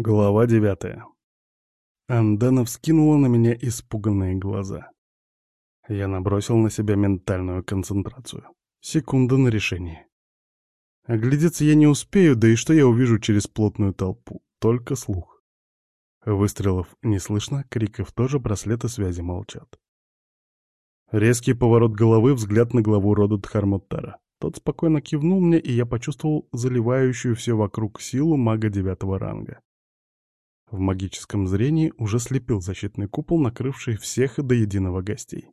Глава девятая. Андана вскинула на меня испуганные глаза. Я набросил на себя ментальную концентрацию. Секунда на решение. Оглядеться я не успею, да и что я увижу через плотную толпу? Только слух. Выстрелов не слышно, криков тоже, браслеты связи молчат. Резкий поворот головы, взгляд на главу рода Дхармуттара. Тот спокойно кивнул мне, и я почувствовал заливающую все вокруг силу мага девятого ранга. В магическом зрении уже слепил защитный купол, накрывший всех до единого гостей.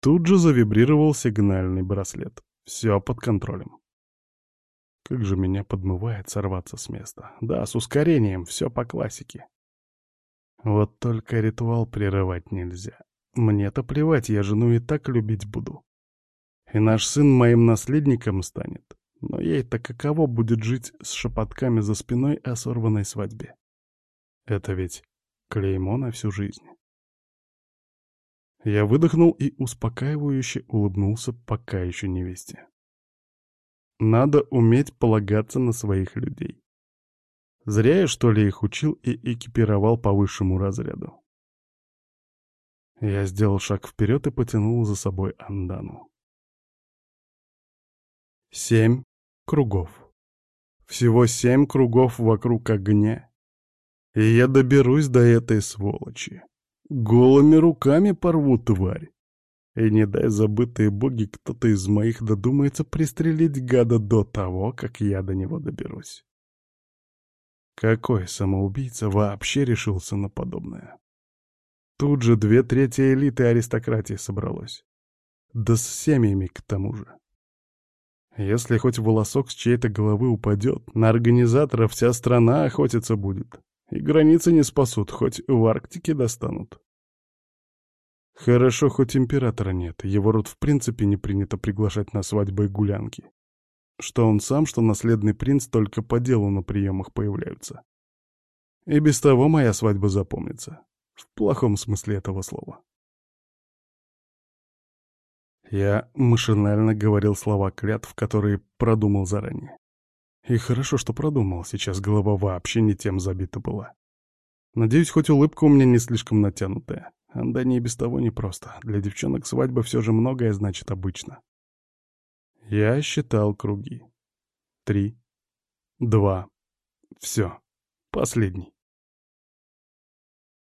Тут же завибрировал сигнальный браслет. Все под контролем. Как же меня подмывает сорваться с места. Да, с ускорением, все по классике. Вот только ритуал прерывать нельзя. Мне-то плевать, я жену и так любить буду. И наш сын моим наследником станет. Но ей-то каково будет жить с шепотками за спиной о сорванной свадьбе? Это ведь клеймо на всю жизнь. Я выдохнул и успокаивающе улыбнулся пока еще невесте. Надо уметь полагаться на своих людей. Зря я, что ли, их учил и экипировал по высшему разряду. Я сделал шаг вперед и потянул за собой Андану. Семь кругов. Всего семь кругов вокруг огня. И я доберусь до этой сволочи. Голыми руками порву тварь. И не дай забытые боги, кто-то из моих додумается пристрелить гада до того, как я до него доберусь. Какой самоубийца вообще решился на подобное? Тут же две трети элиты аристократии собралось. Да с семьями к тому же. Если хоть волосок с чьей-то головы упадет, на организатора вся страна охотиться будет. И границы не спасут, хоть в Арктике достанут. Хорошо, хоть императора нет, его род в принципе не принято приглашать на свадьбы и гулянки. Что он сам, что наследный принц только по делу на приемах появляются. И без того моя свадьба запомнится. В плохом смысле этого слова. Я машинально говорил слова клятв, которые продумал заранее. И хорошо, что продумал, сейчас голова вообще не тем забита была. Надеюсь, хоть улыбка у меня не слишком натянутая. Да не без того непросто. Для девчонок свадьба все же многое значит обычно. Я считал круги. Три. Два. Все. Последний.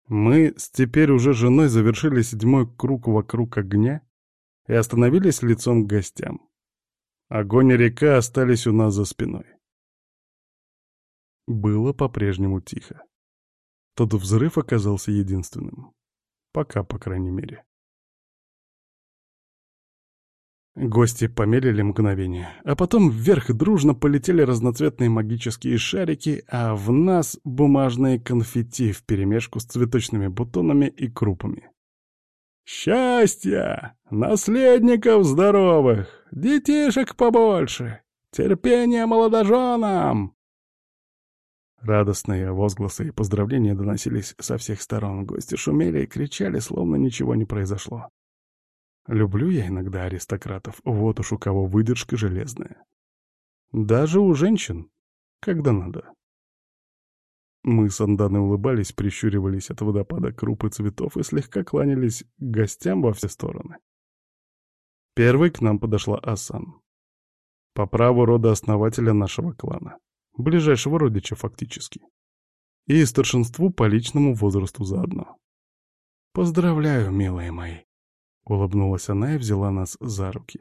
Мы с теперь уже женой завершили седьмой круг вокруг огня и остановились лицом к гостям. Огонь и река остались у нас за спиной. Было по-прежнему тихо. Тот взрыв оказался единственным. Пока, по крайней мере. Гости помедлили мгновение, а потом вверх дружно полетели разноцветные магические шарики, а в нас бумажные конфетти вперемешку с цветочными бутонами и крупами. Счастья! Наследников здоровых! Детишек побольше! Терпения молодоженам!» Радостные возгласы и поздравления доносились со всех сторон. Гости шумели и кричали, словно ничего не произошло. Люблю я иногда аристократов, вот уж у кого выдержка железная. Даже у женщин, когда надо. Мы с Анданой улыбались, прищуривались от водопада круп и цветов и слегка кланялись гостям во все стороны. Первой к нам подошла Асан. По праву рода основателя нашего клана. Ближайшего родича фактически. И старшинству по личному возрасту заодно. «Поздравляю, милые мои!» — улыбнулась она и взяла нас за руки.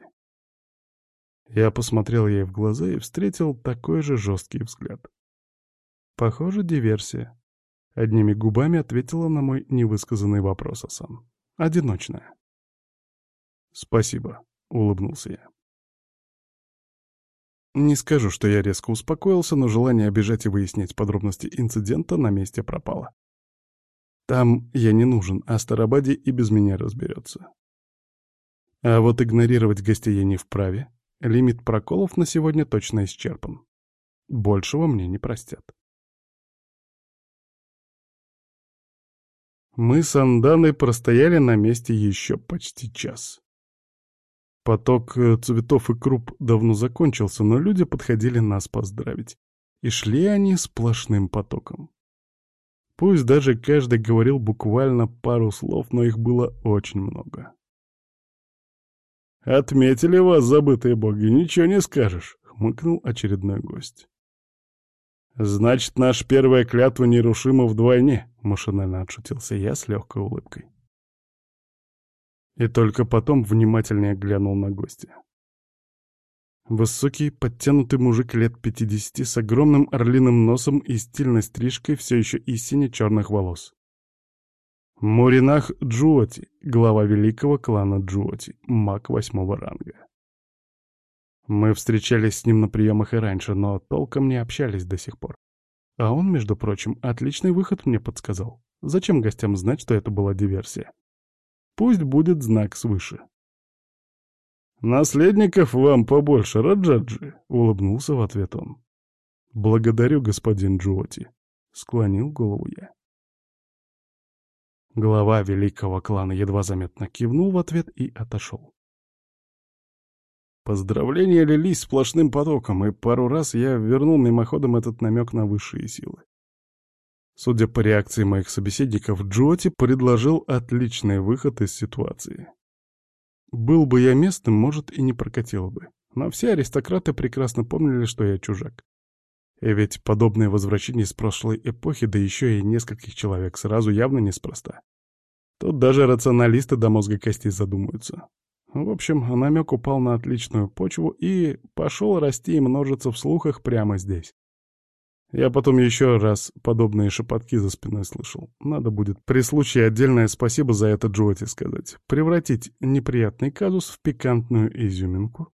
Я посмотрел ей в глаза и встретил такой же жесткий взгляд. Похоже, диверсия. Одними губами ответила на мой невысказанный вопрос Асан. Одиночная. Спасибо, улыбнулся я. Не скажу, что я резко успокоился, но желание обижать и выяснять подробности инцидента на месте пропало. Там я не нужен, а Старобаде и без меня разберется. А вот игнорировать гостей я не вправе. Лимит проколов на сегодня точно исчерпан. Большего мне не простят. Мы с Анданой простояли на месте еще почти час. Поток э, цветов и круп давно закончился, но люди подходили нас поздравить. И шли они сплошным потоком. Пусть даже каждый говорил буквально пару слов, но их было очень много. «Отметили вас, забытые боги, ничего не скажешь», — хмыкнул очередной гость. «Значит, наша первая клятва нерушима вдвойне», — машинально отшутился я с легкой улыбкой. И только потом внимательнее глянул на гостя. Высокий, подтянутый мужик лет пятидесяти с огромным орлиным носом и стильной стрижкой все еще и сине-черных волос. Муринах Джуоти, глава великого клана Джуоти, маг восьмого ранга. Мы встречались с ним на приемах и раньше, но толком не общались до сих пор. А он, между прочим, отличный выход мне подсказал. Зачем гостям знать, что это была диверсия? Пусть будет знак свыше. «Наследников вам побольше, Раджаджи», — улыбнулся в ответ он. «Благодарю, господин Джуоти», — склонил голову я. Глава великого клана едва заметно кивнул в ответ и отошел. Поздравления лились сплошным потоком, и пару раз я вернул мимоходом этот намек на высшие силы. Судя по реакции моих собеседников, Джоти предложил отличный выход из ситуации. Был бы я местным, может, и не прокатило бы. Но все аристократы прекрасно помнили, что я чужак. И ведь подобное возвращение из прошлой эпохи, да еще и нескольких человек сразу явно неспроста. Тут даже рационалисты до мозга костей задумаются. В общем, намек упал на отличную почву и пошел расти и множиться в слухах прямо здесь. Я потом еще раз подобные шепотки за спиной слышал. Надо будет при случае отдельное спасибо за это Джоти сказать. Превратить неприятный казус в пикантную изюминку.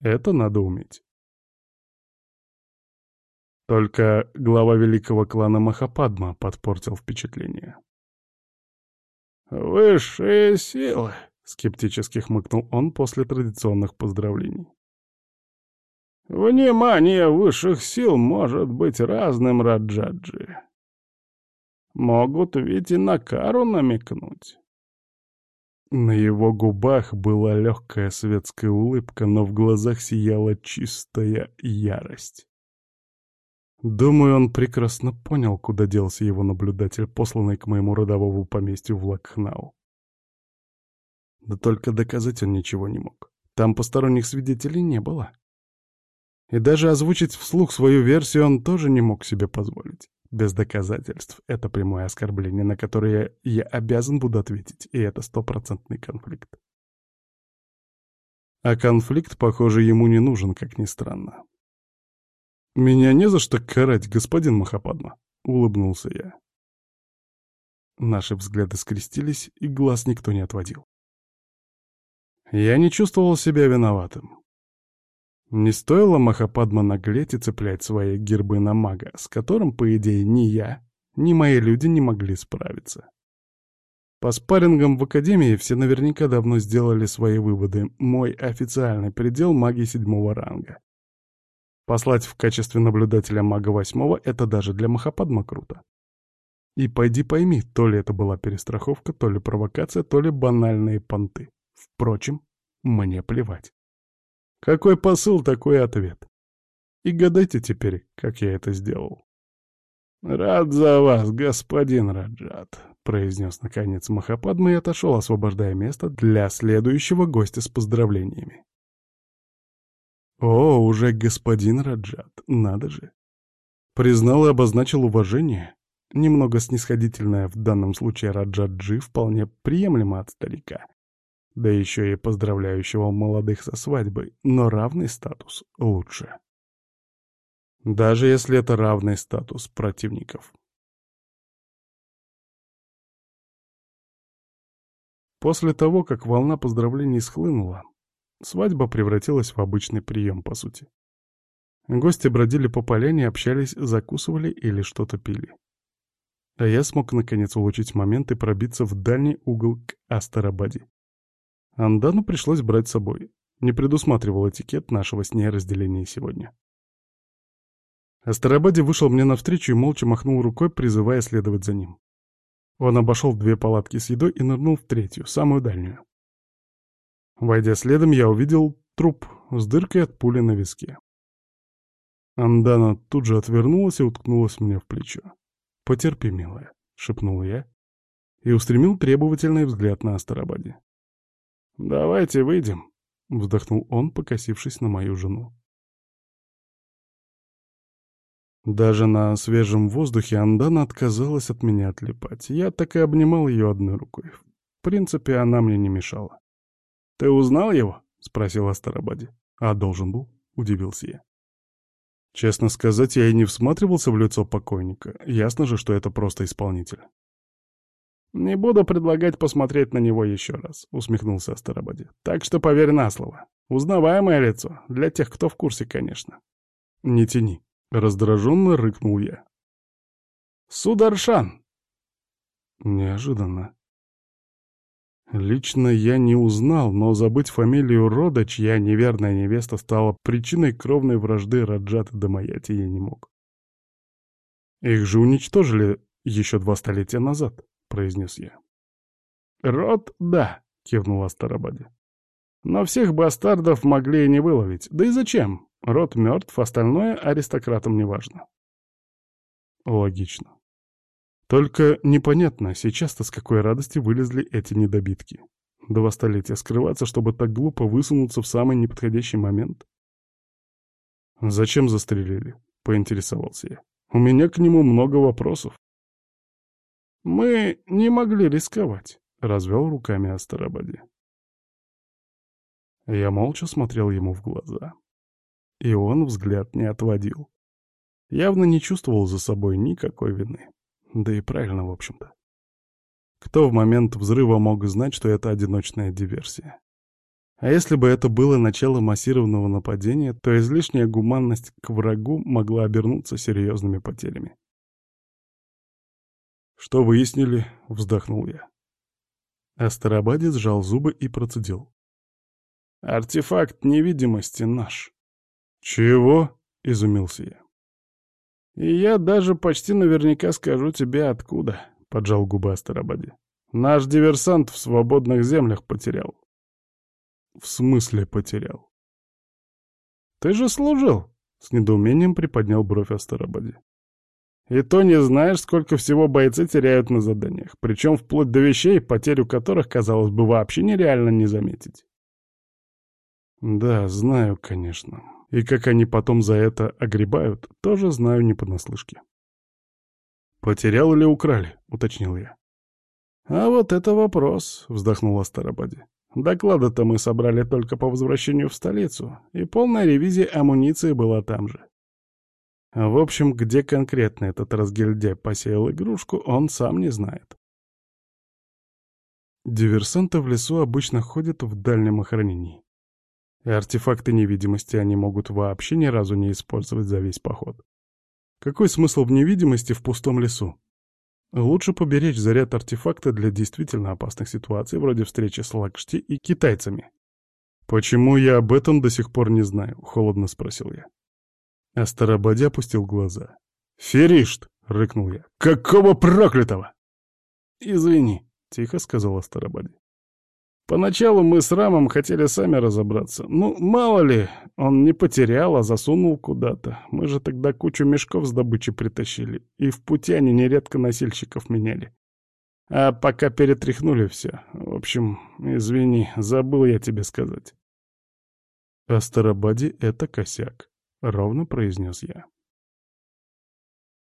Это надо уметь. Только глава великого клана Махападма подпортил впечатление. «Высшие силы!» — скептически хмыкнул он после традиционных поздравлений. Внимание высших сил может быть разным, Раджаджи. Могут ведь и на кару намекнуть. На его губах была легкая светская улыбка, но в глазах сияла чистая ярость. Думаю, он прекрасно понял, куда делся его наблюдатель, посланный к моему родовому поместью в Лакхнау. Да только доказать он ничего не мог. Там посторонних свидетелей не было. И даже озвучить вслух свою версию он тоже не мог себе позволить. Без доказательств — это прямое оскорбление, на которое я обязан буду ответить, и это стопроцентный конфликт. А конфликт, похоже, ему не нужен, как ни странно. «Меня не за что карать, господин Махападма», — улыбнулся я. Наши взгляды скрестились, и глаз никто не отводил. Я не чувствовал себя виноватым. Не стоило Махападма наглеть и цеплять свои гербы на мага, с которым, по идее, ни я, ни мои люди не могли справиться. По спаррингам в Академии все наверняка давно сделали свои выводы. Мой официальный предел — маги седьмого ранга. Послать в качестве наблюдателя мага восьмого — это даже для Махападма круто. И пойди пойми, то ли это была перестраховка, то ли провокация, то ли банальные понты. Впрочем, мне плевать. Какой посыл, такой ответ. И гадайте теперь, как я это сделал. «Рад за вас, господин Раджат», — произнес наконец Махападма и отошел, освобождая место для следующего гостя с поздравлениями. «О, уже господин Раджат, надо же!» Признал и обозначил уважение, немного снисходительное в данном случае Раджаджи, вполне приемлемо от старика, да еще и поздравляющего молодых со свадьбой, но равный статус лучше. Даже если это равный статус противников. После того, как волна поздравлений схлынула, свадьба превратилась в обычный прием, по сути. Гости бродили по поляне, общались, закусывали или что-то пили. А я смог наконец улучшить момент и пробиться в дальний угол к Астарабаде. Андану пришлось брать с собой. Не предусматривал этикет нашего с ней разделения сегодня. Астарабаде вышел мне навстречу и молча махнул рукой, призывая следовать за ним. Он обошел две палатки с едой и нырнул в третью, самую дальнюю. Войдя следом, я увидел труп с дыркой от пули на виске. Андана тут же отвернулась и уткнулась мне в плечо. «Потерпи, милая», — шепнул я и устремил требовательный взгляд на Астарабаде. «Давайте выйдем», — вздохнул он, покосившись на мою жену. Даже на свежем воздухе Андана отказалась от меня отлипать. Я так и обнимал ее одной рукой. В принципе, она мне не мешала. «Ты узнал его?» — спросил Астарабаде. «А должен был?» — удивился я. Честно сказать, я и не всматривался в лицо покойника. Ясно же, что это просто исполнитель. «Не буду предлагать посмотреть на него еще раз», — усмехнулся Астарабаде. «Так что поверь на слово. Узнаваемое лицо. Для тех, кто в курсе, конечно». «Не тяни», — раздраженно рыкнул я. «Сударшан!» Неожиданно. Лично я не узнал, но забыть фамилию рода, чья неверная невеста стала причиной кровной вражды Раджата Дамаяти я не мог. Их же уничтожили еще два столетия назад, произнес я. Род — да, кивнул Астарабаде. Но всех бастардов могли и не выловить. Да и зачем? Род мертв, остальное аристократам не важно. Логично. Только непонятно, сейчас-то с какой радости вылезли эти недобитки. Два столетия скрываться, чтобы так глупо высунуться в самый неподходящий момент? «Зачем застрелили?» — поинтересовался я. «У меня к нему много вопросов». «Мы не могли рисковать», — развел руками Астарабаде. Я молча смотрел ему в глаза. И он взгляд не отводил. Явно не чувствовал за собой никакой вины. Да и правильно, в общем-то. Кто в момент взрыва мог знать, что это одиночная диверсия? А если бы это было начало массированного нападения, то излишняя гуманность к врагу могла обернуться серьезными потерями. «Что выяснили?» — вздохнул я. Астарабадец сжал зубы и процедил. «Артефакт невидимости наш». «Чего?» — изумился я. «И я даже почти наверняка скажу тебе, откуда», — поджал губы Астарабаде. «Наш диверсант в свободных землях потерял». «В смысле потерял?» «Ты же служил», — с недоумением приподнял бровь Астарабаде. «И то не знаешь, сколько всего бойцы теряют на заданиях, причем вплоть до вещей, потерю которых, казалось бы, вообще нереально не заметить». «Да, знаю, конечно», и как они потом за это огребают, тоже знаю не понаслышке. «Потерял или украли?» — уточнил я. «А вот это вопрос», — вздохнула Старобади. «Доклады-то мы собрали только по возвращению в столицу, и полная ревизия амуниции была там же. В общем, где конкретно этот разгильдяй посеял игрушку, он сам не знает. Диверсанты в лесу обычно ходят в дальнем охранении. И артефакты невидимости они могут вообще ни разу не использовать за весь поход. Какой смысл в невидимости в пустом лесу? Лучше поберечь заряд артефакта для действительно опасных ситуаций, вроде встречи с Лакшти и китайцами. «Почему я об этом до сих пор не знаю?» — холодно спросил я. Астарабаде опустил глаза. «Феришт!» — рыкнул я. «Какого проклятого?» «Извини», — тихо сказал Астарабаде. Поначалу мы с Рамом хотели сами разобраться. Ну, мало ли, он не потерял, а засунул куда-то. Мы же тогда кучу мешков с добычей притащили, и в пути они нередко носильщиков меняли. А пока перетряхнули все. В общем, извини, забыл я тебе сказать. «Астарабаде — это косяк», — ровно произнес я.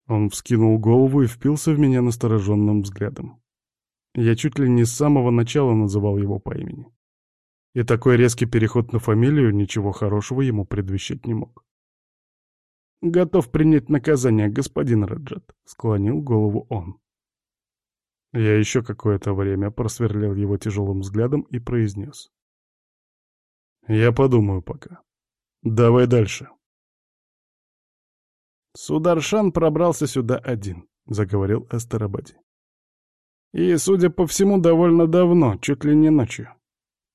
Он вскинул голову и впился в меня настороженным взглядом. Я чуть ли не с самого начала называл его по имени. И такой резкий переход на фамилию ничего хорошего ему предвещать не мог. «Готов принять наказание, господин Раджат», — склонил голову он. Я еще какое-то время просверлил его тяжелым взглядом и произнес. «Я подумаю пока. Давай дальше». Сударшан пробрался сюда один, — заговорил Астарабаде. И, судя по всему, довольно давно, чуть ли не ночью.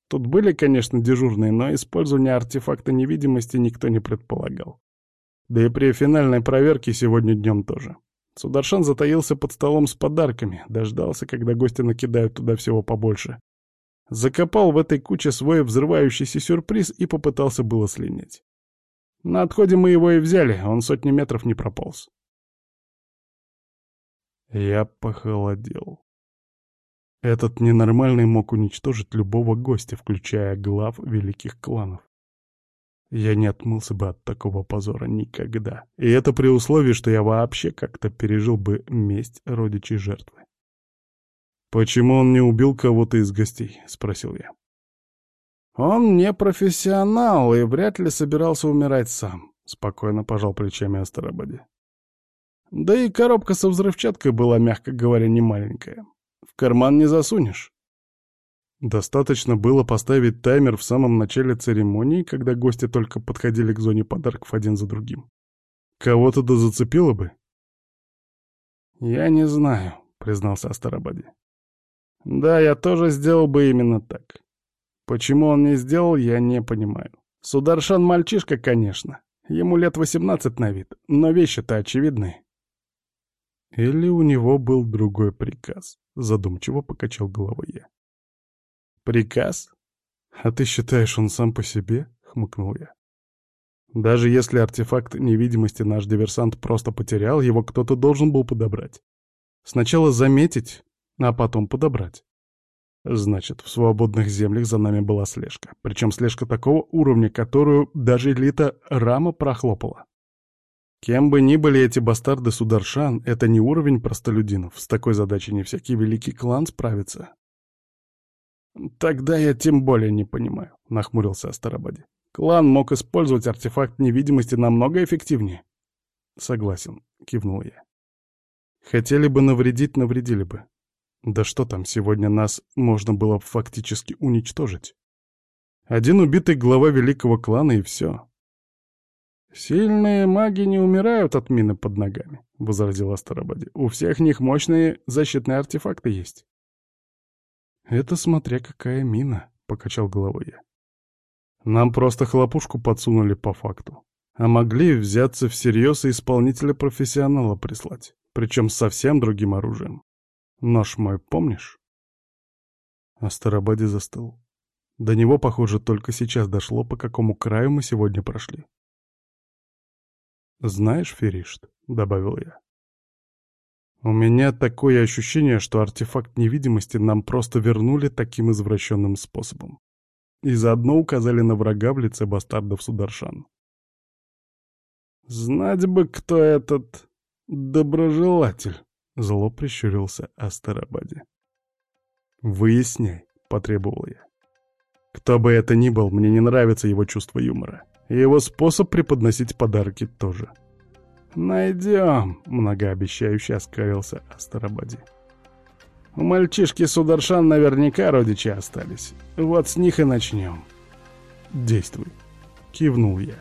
Тут были, конечно, дежурные, но использование артефакта невидимости никто не предполагал. Да и при финальной проверке сегодня днем тоже. Сударшан затаился под столом с подарками, дождался, когда гости накидают туда всего побольше. Закопал в этой куче свой взрывающийся сюрприз и попытался было слинять. На отходе мы его и взяли, он сотни метров не прополз. Я похолодел. Этот ненормальный мог уничтожить любого гостя, включая глав великих кланов. Я не отмылся бы от такого позора никогда. И это при условии, что я вообще как-то пережил бы месть родичей жертвы. «Почему он не убил кого-то из гостей?» — спросил я. «Он не профессионал и вряд ли собирался умирать сам», — спокойно пожал плечами Астарабаде. «Да и коробка со взрывчаткой была, мягко говоря, не маленькая. В карман не засунешь». Достаточно было поставить таймер в самом начале церемонии, когда гости только подходили к зоне подарков один за другим. Кого-то да зацепило бы. «Я не знаю», — признался Астарабаде. «Да, я тоже сделал бы именно так. Почему он не сделал, я не понимаю. Сударшан мальчишка, конечно. Ему лет восемнадцать на вид, но вещи-то очевидны». «Или у него был другой приказ», — задумчиво покачал головой я. «Приказ? А ты считаешь, он сам по себе?» — хмыкнул я. «Даже если артефакт невидимости наш диверсант просто потерял, его кто-то должен был подобрать. Сначала заметить, а потом подобрать. Значит, в свободных землях за нами была слежка. Причем слежка такого уровня, которую даже элита Рама прохлопала. Кем бы ни были эти бастарды Сударшан, это не уровень простолюдинов. С такой задачей не всякий великий клан справится. «Тогда я тем более не понимаю», — нахмурился Астарабаде. «Клан мог использовать артефакт невидимости намного эффективнее». «Согласен», — кивнул я. «Хотели бы навредить, навредили бы. Да что там, сегодня нас можно было фактически уничтожить. Один убитый глава великого клана и все». «Сильные маги не умирают от мины под ногами», — возразил Астарабаде. «У всех них мощные защитные артефакты есть». «Это смотря какая мина», — покачал головой я. «Нам просто хлопушку подсунули по факту. А могли взяться всерьез и исполнителя-профессионала прислать, причем совсем другим оружием. Нож мой помнишь?» Астарабаде застыл. До него, похоже, только сейчас дошло, по какому краю мы сегодня прошли. «Знаешь, Феришт», — добавил я, у меня такое ощущение, что артефакт невидимости нам просто вернули таким извращенным способом. И заодно указали на врага в лице бастардов Сударшан. «Знать бы, кто этот доброжелатель!» — зло прищурился Астарабаде. «Выясняй», — потребовал я. «Кто бы это ни был, мне не нравится его чувство юмора. И его способ преподносить подарки тоже». «Найдем», — многообещающе оскалился Астарабаде. «У мальчишки Сударшан наверняка родичи остались. Вот с них и начнем». «Действуй», — кивнул я.